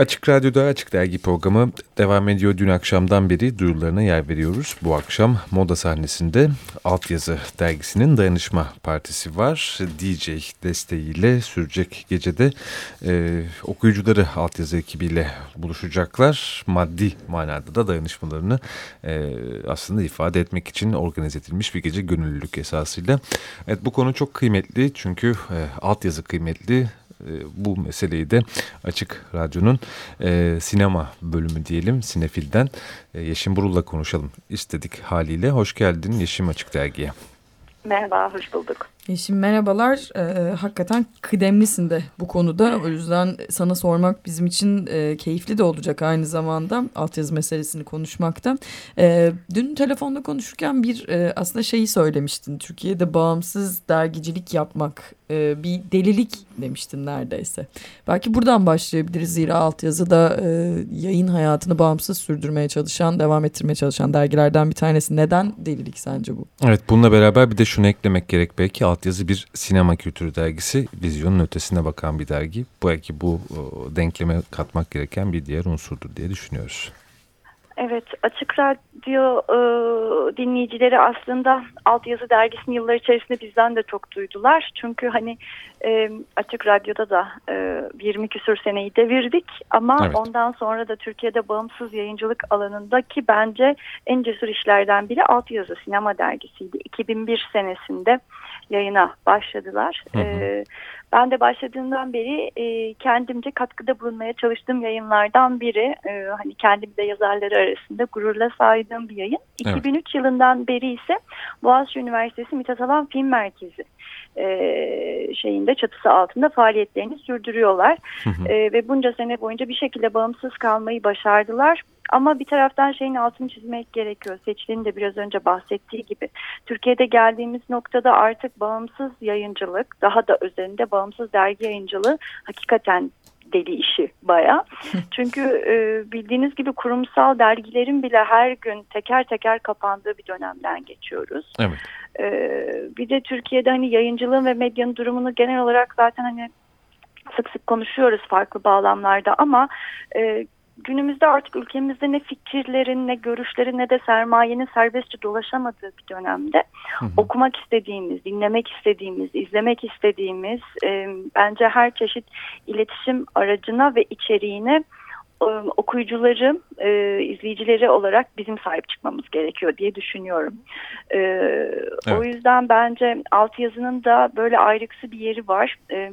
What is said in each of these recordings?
Açık Radyo'da Açık Dergi programı devam ediyor. Dün akşamdan beri duyurularına yer veriyoruz. Bu akşam moda sahnesinde Altyazı dergisinin Dayanışma Partisi var. DJ desteğiyle sürecek gecede e, okuyucuları Altyazı ekibiyle buluşacaklar. Maddi manada da dayanışmalarını e, aslında ifade etmek için organize edilmiş bir gece gönüllülük esasıyla. Evet bu konu çok kıymetli çünkü e, altyazı kıymetli bu meseleyi de Açık Radyo'nun e, sinema bölümü diyelim Sinefil'den e, Yeşim Burul'la konuşalım istedik haliyle. Hoş geldin Yeşim Açık Dergi'ye. Merhaba, hoş bulduk. Yeşim merhabalar. Ee, hakikaten kıdemlisin de bu konuda. O yüzden sana sormak bizim için e, keyifli de olacak aynı zamanda altyazı meselesini konuşmakta. E, dün telefonda konuşurken bir e, aslında şeyi söylemiştin. Türkiye'de bağımsız dergicilik yapmak e, bir delilik demiştin neredeyse. Belki buradan başlayabiliriz. Zira altyazıda e, yayın hayatını bağımsız sürdürmeye çalışan, devam ettirmeye çalışan dergilerden bir tanesi. Neden delilik sence bu? Evet bununla beraber bir de şunu eklemek gerek belki altyazı bir sinema kültürü dergisi. Vizyonun ötesine bakan bir dergi. Belki bu denkleme katmak gereken bir diğer unsurdur diye düşünüyoruz. Evet, Açık Radyo e, dinleyicileri aslında Altyazı Dergisi'nin yıllar içerisinde bizden de çok duydular. Çünkü hani e, Açık Radyo'da da e, 20 küsür seneyi devirdik ama evet. ondan sonra da Türkiye'de bağımsız yayıncılık alanındaki bence en cesur işlerden biri Altyazı Sinema Dergisi'ydi. 2001 senesinde yayına başladılar. Hı hı. E, ben de başladığından beri e, kendimce katkıda bulunmaya çalıştığım yayınlardan biri. E, hani kendim de yazarları arasında gururla saydığım bir yayın. Evet. 2003 yılından beri ise Boğaziçi Üniversitesi Mithat Alan Film Merkezi e, şeyinde çatısı altında faaliyetlerini sürdürüyorlar. Hı hı. E, ve bunca sene boyunca bir şekilde bağımsız kalmayı başardılar. Ama bir taraftan şeyin altını çizmek gerekiyor. Seçtiğin de biraz önce bahsettiği gibi. Türkiye'de geldiğimiz noktada artık bağımsız yayıncılık, daha da özelinde bağımsız dergi yayıncılığı hakikaten deli işi baya. Çünkü e, bildiğiniz gibi kurumsal dergilerin bile her gün teker teker kapandığı bir dönemden geçiyoruz. Evet. E, bir de Türkiye'de hani yayıncılığın ve medyanın durumunu genel olarak zaten hani sık sık konuşuyoruz farklı bağlamlarda ama e, günümüzde artık ülkemizde ne fikirlerin ne görüşlerin ne de sermayenin serbestçe dolaşamadığı bir dönemde hı hı. okumak istediğimiz, dinlemek istediğimiz, izlemek istediğimiz e, bence her çeşit iletişim aracına ve içeriğine e, okuyucuları, e, izleyicileri olarak bizim sahip çıkmamız gerekiyor diye düşünüyorum. E, evet. O yüzden bence altyazının da böyle ayrıksı bir yeri var. E,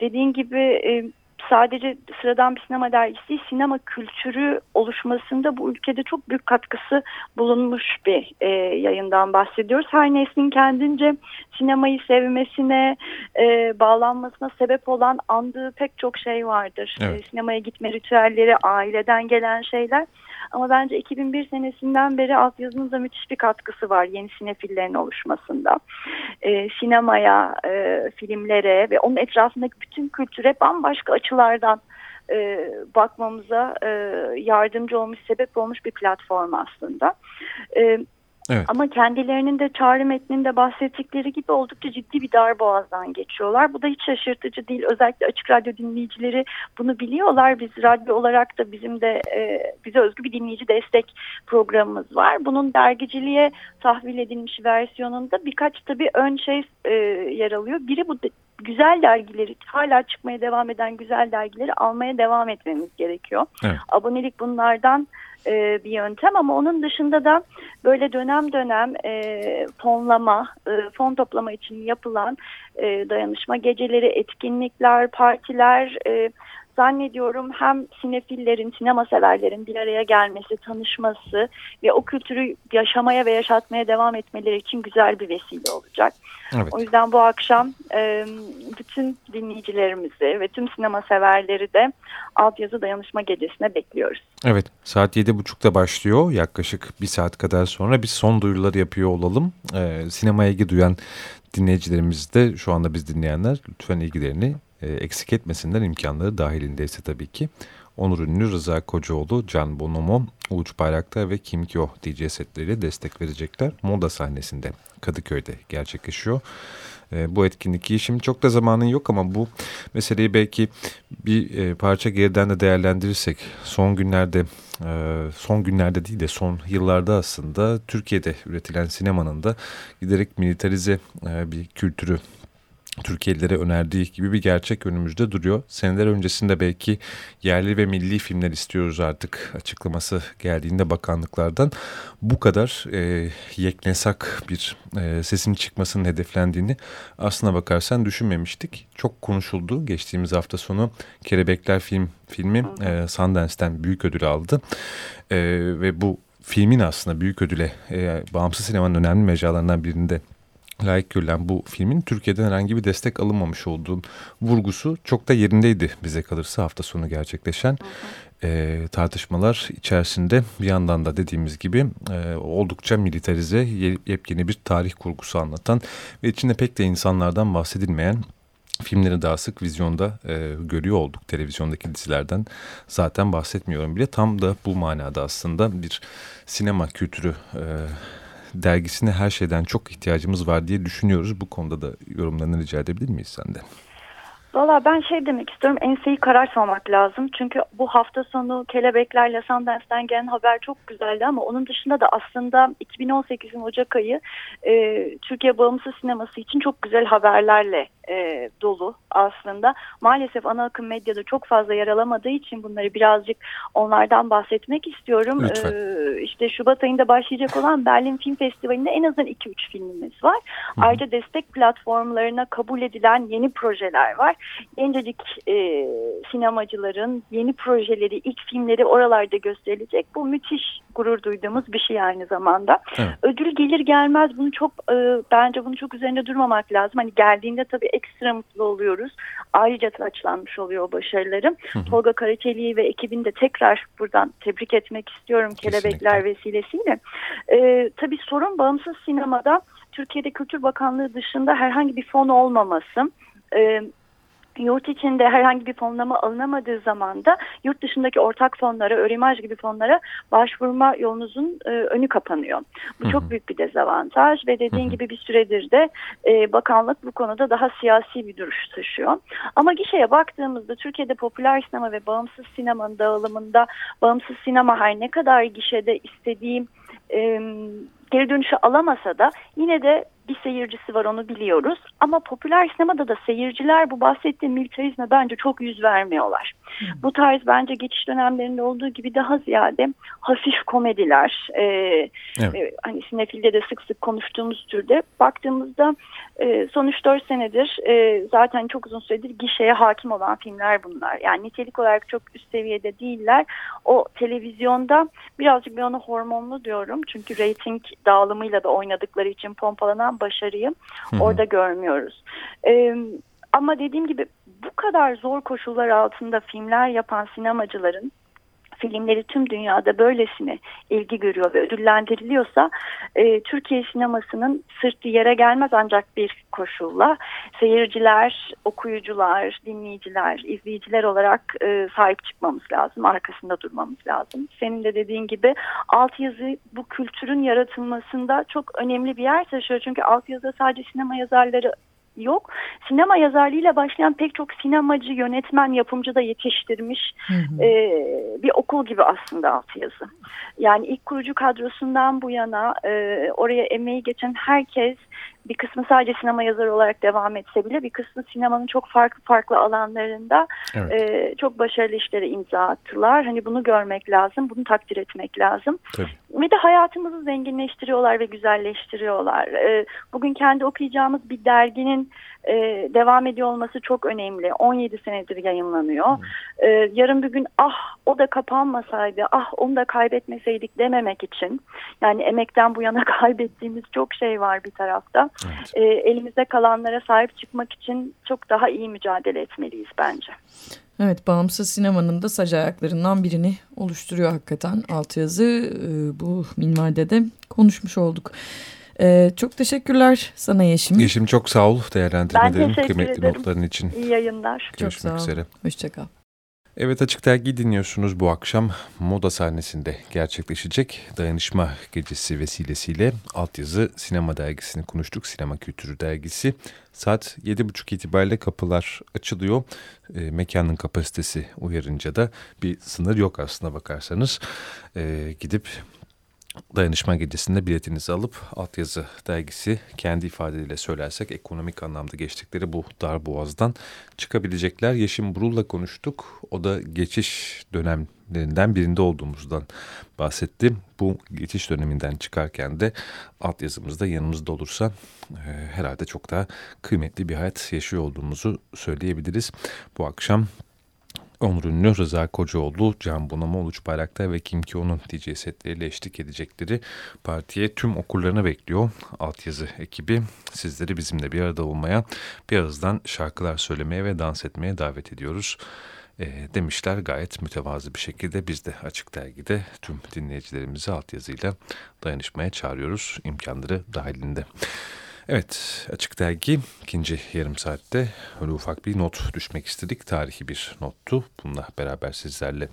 dediğin gibi e, sadece sıradan bir sinema dergisi değil, sinema kültürü oluşmasında bu ülkede çok büyük katkısı bulunmuş bir e, yayından bahsediyoruz. Her neslin kendince sinemayı sevmesine, e, bağlanmasına sebep olan andığı pek çok şey vardır. Evet. E, sinemaya gitme ritüelleri, aileden gelen şeyler. Ama bence 2001 senesinden beri altyazının da müthiş bir katkısı var yeni sinefillerin oluşmasında. E, sinemaya, e, filmlere ve onun etrafındaki bütün kültüre bambaşka açılardan e, bakmamıza e, yardımcı olmuş, sebep olmuş bir platform aslında. E, Evet. Ama kendilerinin de çağrı metninde bahsettikleri gibi oldukça ciddi bir dar boğazdan geçiyorlar. Bu da hiç şaşırtıcı değil. Özellikle açık radyo dinleyicileri bunu biliyorlar. Biz radyo olarak da bizim de e, bize özgü bir dinleyici destek programımız var. Bunun dergiciliğe tahvil edilmiş versiyonunda birkaç tabii ön şey e, yer alıyor. Biri bu güzel dergileri hala çıkmaya devam eden güzel dergileri almaya devam etmemiz gerekiyor. Evet. Abonelik bunlardan e, bir yöntem. Ama onun dışında da böyle dönem dönem e, fonlama, e, fon toplama için yapılan e, dayanışma geceleri, etkinlikler, partiler, e, zannediyorum hem sinefillerin, sinema severlerin bir araya gelmesi, tanışması ve o kültürü yaşamaya ve yaşatmaya devam etmeleri için güzel bir vesile olacak. Evet. O yüzden bu akşam e, bütün dinleyicilerimizi ve tüm sinema severleri de altyazı dayanışma gecesine bekliyoruz. Evet saat 7.30'da başlıyor yaklaşık bir saat kadar sonra biz son duyuruları yapıyor olalım. E, sinemaya ilgi duyan dinleyicilerimiz de şu anda biz dinleyenler lütfen ilgilerini e, eksik etmesinler imkanları dahilindeyse tabii ki. Onur Ünlü, Rıza Kocaoğlu, Can Bonomo, Uğuç Bayraktar ve Kim Kyo DJ setleriyle destek verecekler. Moda sahnesinde Kadıköy'de gerçekleşiyor. E, bu etkinlik şimdi çok da zamanın yok ama bu meseleyi belki bir e, parça geriden de değerlendirirsek son günlerde e, son günlerde değil de son yıllarda aslında Türkiye'de üretilen sinemanın da giderek militarize e, bir kültürü Türkiye'lilere önerdiği gibi bir gerçek önümüzde duruyor. Seneler öncesinde belki yerli ve milli filmler istiyoruz artık açıklaması geldiğinde bakanlıklardan bu kadar e, yeknesak bir e, sesin çıkmasının hedeflendiğini aslına bakarsan düşünmemiştik. Çok konuşuldu. Geçtiğimiz hafta sonu Kelebekler film filmi e, Sundance'ten büyük ödül aldı e, ve bu filmin aslında büyük ödüle e, bağımsız sinemanın önemli mecralarından birinde layık görülen bu filmin Türkiye'den herhangi bir destek alınmamış olduğu vurgusu çok da yerindeydi bize kalırsa hafta sonu gerçekleşen e, tartışmalar içerisinde. Bir yandan da dediğimiz gibi e, oldukça militarize yepyeni bir tarih kurgusu anlatan ve içinde pek de insanlardan bahsedilmeyen filmleri daha sık vizyonda e, görüyor olduk. Televizyondaki dizilerden zaten bahsetmiyorum bile. Tam da bu manada aslında bir sinema kültürü e, dergisine her şeyden çok ihtiyacımız var diye düşünüyoruz. Bu konuda da yorumlarını rica edebilir miyiz senden? Valla ben şey demek istiyorum enseyi karartmamak lazım. Çünkü bu hafta sonu kelebeklerle Sundance'den gelen haber çok güzeldi ama onun dışında da aslında 2018'in Ocak ayı e, Türkiye bağımsız sineması için çok güzel haberlerle e, dolu aslında. Maalesef ana akım medyada çok fazla yer alamadığı için bunları birazcık onlardan bahsetmek istiyorum. Lütfen. E, işte Şubat ayında başlayacak olan Berlin Film Festivali'nde en azından 2-3 filmimiz var. Hı hı. Ayrıca destek platformlarına kabul edilen yeni projeler var. Gencecik e, sinemacıların yeni projeleri, ilk filmleri oralarda gösterilecek. Bu müthiş gurur duyduğumuz bir şey aynı zamanda. Evet. Ödül gelir gelmez bunu çok e, bence bunu çok üzerinde durmamak lazım. Hani geldiğinde tabii ekstra mutlu oluyoruz. Ayrıca taçlanmış oluyor o başarılarım. Hı hı. Tolga Karaçeli'yi ve ekibini de tekrar buradan tebrik etmek istiyorum Kesinlikle. Kelebekler vesilesiyle. E, tabii sorun bağımsız sinemada Türkiye'de Kültür Bakanlığı dışında herhangi bir fon olmaması. E, yurt içinde herhangi bir fonlama alınamadığı zaman da yurt dışındaki ortak fonlara, örimaj gibi fonlara başvurma yolunuzun e, önü kapanıyor. Bu Hı -hı. çok büyük bir dezavantaj ve dediğin Hı -hı. gibi bir süredir de e, bakanlık bu konuda daha siyasi bir duruş taşıyor. Ama gişeye baktığımızda Türkiye'de popüler sinema ve bağımsız sinemanın dağılımında bağımsız sinema her ne kadar gişede istediğim e, geri dönüşü alamasa da yine de bir seyircisi var onu biliyoruz. Ama popüler sinemada da seyirciler bu bahsettiğim militarizme bence çok yüz vermiyorlar. Hmm. Bu tarz bence geçiş dönemlerinde olduğu gibi daha ziyade hafif komediler, e, evet. e, hani sinefilde de sık sık konuştuğumuz türde baktığımızda e, son 3-4 senedir e, zaten çok uzun süredir gişeye hakim olan filmler bunlar. Yani nitelik olarak çok üst seviyede değiller. O televizyonda birazcık bir ona hormonlu diyorum. Çünkü reyting dağılımıyla da oynadıkları için pompalanan başarıyı orada görmüyoruz. E, ama dediğim gibi bu kadar zor koşullar altında filmler yapan sinemacıların filmleri tüm dünyada böylesine ilgi görüyor ve ödüllendiriliyorsa e, Türkiye sinemasının sırtı yere gelmez ancak bir koşulla seyirciler, okuyucular, dinleyiciler, izleyiciler olarak e, sahip çıkmamız lazım, arkasında durmamız lazım. Senin de dediğin gibi altyazı bu kültürün yaratılmasında çok önemli bir yer taşıyor. Çünkü altyazıda sadece sinema yazarları yok. Sinema yazarlığıyla başlayan pek çok sinemacı, yönetmen, yapımcı da yetiştirmiş hı hı. E, bir okul gibi aslında altyazı. Yani ilk kurucu kadrosundan bu yana e, oraya emeği geçen herkes bir kısmı sadece sinema yazarı olarak devam etse bile bir kısmı sinemanın çok farklı farklı alanlarında evet. e, çok başarılı işlere imza attılar. Hani bunu görmek lazım, bunu takdir etmek lazım. Tabii. Ve de hayatımızı zenginleştiriyorlar ve güzelleştiriyorlar. E, bugün kendi okuyacağımız bir derginin e, devam ediyor olması çok önemli. 17 senedir yayınlanıyor. E, yarın bir gün ah o da kapanmasaydı, ah onu da kaybetmeseydik dememek için. Yani emekten bu yana kaybettiğimiz çok şey var bir tarafta. Evet. E, elimizde kalanlara sahip çıkmak için çok daha iyi mücadele etmeliyiz bence. Evet, bağımsız sinemanın da sac ayaklarından birini oluşturuyor hakikaten altyazı. E, bu minvalde de konuşmuş olduk. Ee, çok teşekkürler sana Yeşim. Yeşim çok sağ ol değerlendirmelerin, kıymetli ederim. notların için. İyi yayınlar. Görüşmek çok sağ ol. üzere. Hoşçakal. Evet Açık Dergi dinliyorsunuz bu akşam moda sahnesinde gerçekleşecek dayanışma gecesi vesilesiyle altyazı sinema dergisini konuştuk. Sinema Kültürü dergisi saat 7.30 itibariyle kapılar açılıyor. E, mekanın kapasitesi uyarınca da bir sınır yok aslına bakarsanız. E, gidip Dayanışma gecesinde biletinizi alıp altyazı dergisi kendi ifadeleriyle söylersek ekonomik anlamda geçtikleri bu dar boğazdan çıkabilecekler. Yeşim Burul'la konuştuk. O da geçiş dönemlerinden birinde olduğumuzdan bahsetti. Bu geçiş döneminden çıkarken de altyazımızda yanımızda olursa e, herhalde çok daha kıymetli bir hayat yaşıyor olduğumuzu söyleyebiliriz. Bu akşam Onur Ünlü, Rıza Kocaoğlu, Can Bonomo, Uluç Bayraktar ve Kim Kio'nun DJ setleriyle eşlik edecekleri partiye tüm okurlarını bekliyor. Altyazı ekibi sizleri bizimle bir arada olmaya, bir ağızdan şarkılar söylemeye ve dans etmeye davet ediyoruz. E, demişler gayet mütevazı bir şekilde biz de Açık Dergi'de tüm dinleyicilerimizi altyazıyla dayanışmaya çağırıyoruz imkanları dahilinde. Evet Açık Dergi ikinci yarım saatte öyle ufak bir not düşmek istedik. Tarihi bir nottu. Bununla beraber sizlerle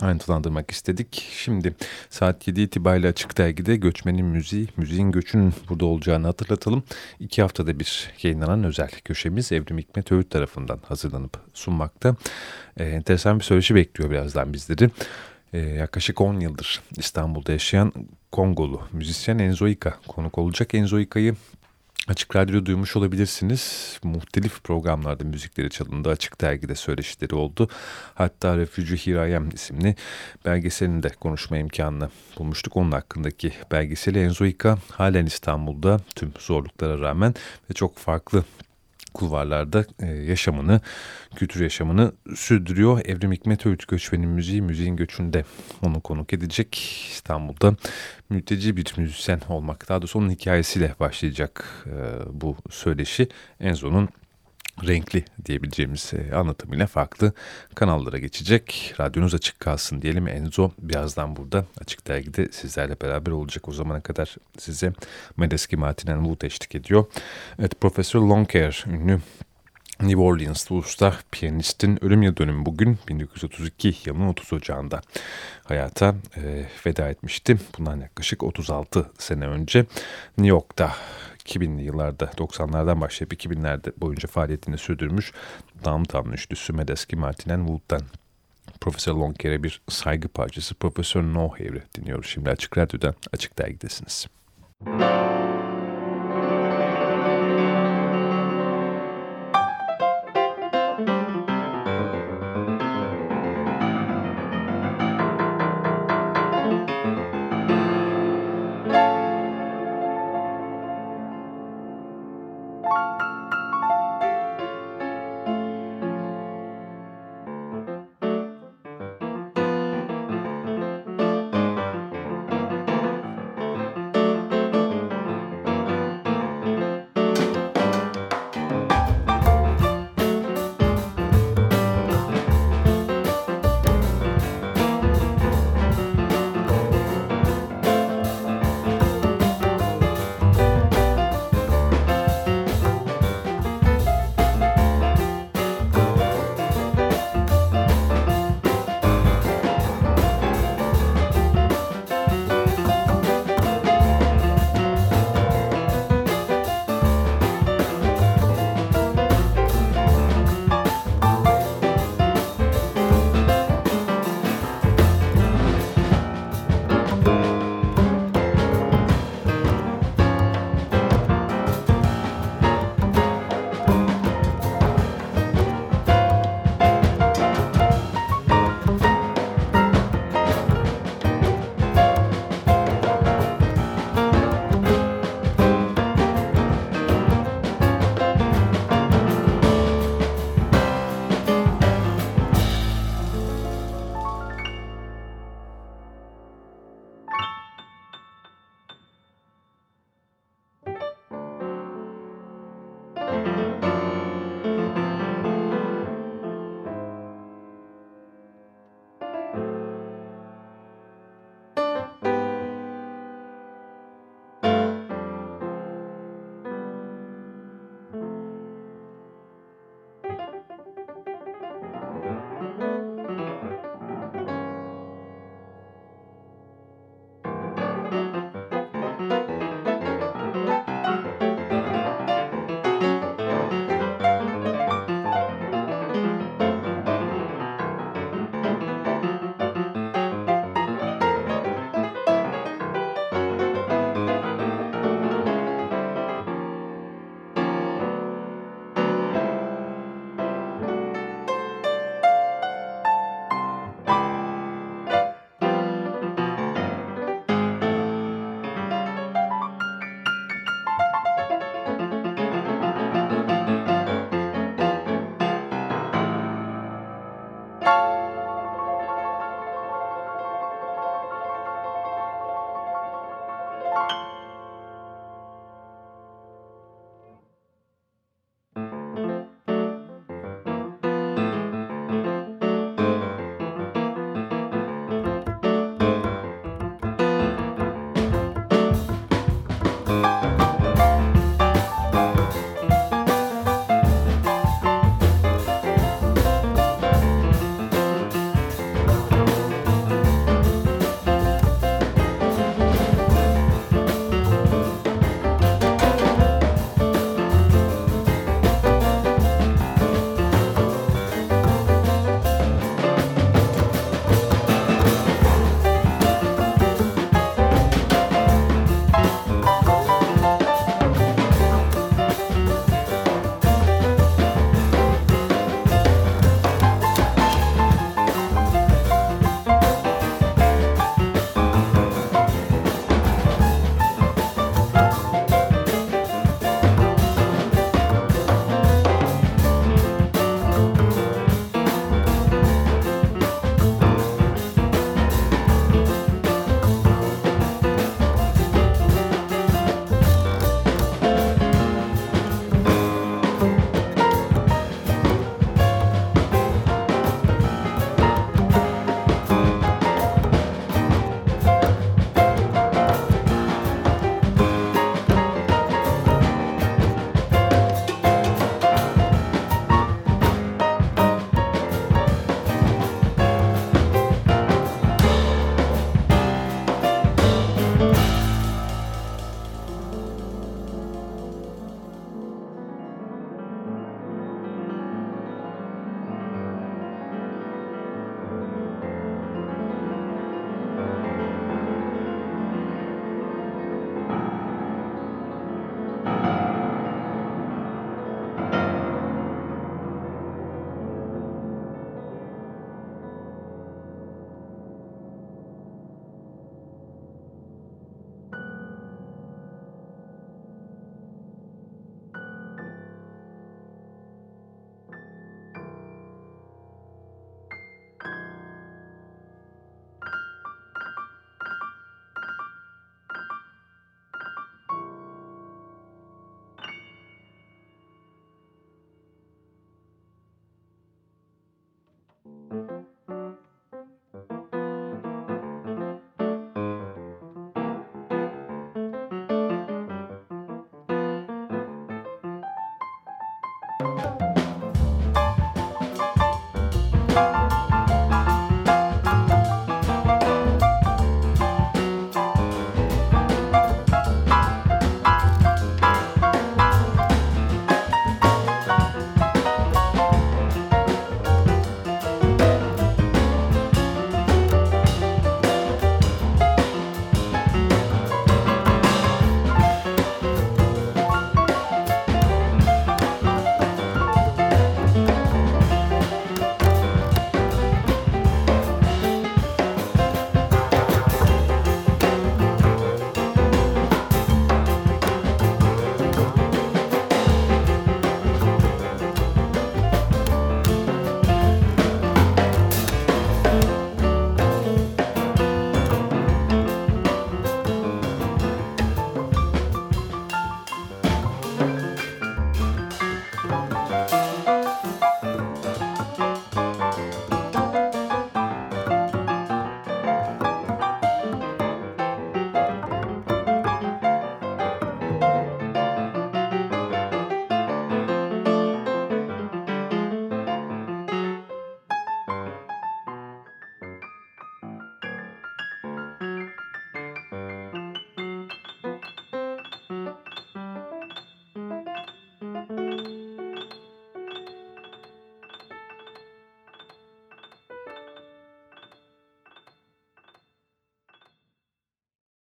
ayrıntılandırmak istedik. Şimdi saat 7 itibariyle Açık Dergi'de Göçmenin Müziği, Müziğin Göçünün burada olacağını hatırlatalım. İki haftada bir yayınlanan özel köşemiz Evrim Hikmet Öğüt tarafından hazırlanıp sunmakta. Ee, enteresan bir söyleşi bekliyor birazdan bizleri. Ee, yaklaşık 10 yıldır İstanbul'da yaşayan Kongolu müzisyen Enzo Ika konuk olacak. Enzo Ika'yı Açık Radyo duymuş olabilirsiniz. Muhtelif programlarda müzikleri çalındı. Açık Dergi'de söyleşileri oldu. Hatta Refuji Hirayem isimli belgeselinde konuşma imkanını bulmuştuk. Onun hakkındaki belgeseli Enzo Ika halen İstanbul'da tüm zorluklara rağmen ve çok farklı kulvarlarda e, yaşamını, kültür yaşamını sürdürüyor. Evrim Hikmet Öğüt Göçmenin Müziği, Müziğin Göçünde onu konuk edecek. İstanbul'da mülteci bir müzisyen olmak, daha doğrusu onun hikayesiyle başlayacak e, bu söyleşi. Enzo'nun renkli diyebileceğimiz e, anlatımıyla farklı kanallara geçecek. Radyonuz açık kalsın diyelim. Enzo birazdan burada Açık Dergi'de sizlerle beraber olacak. O zamana kadar size Medeski Martinen Wood eşlik ediyor. Evet Profesör Longhair ünlü New Orleans usta piyanistin ölüm yıl dönümü bugün 1932 yılının 30 Ocağı'nda hayata e, veda etmişti. Bundan yaklaşık 36 sene önce New York'ta 2000'li yıllarda 90'lardan başlayıp 2000'lerde boyunca faaliyetini sürdürmüş Downtown üçlüsü Medeski Martinen Wood'dan Profesör Longcare'e bir saygı parçası Profesör No Hair'i dinliyoruz. Şimdi Açık Radyo'da Açık Dergi'desiniz. Müzik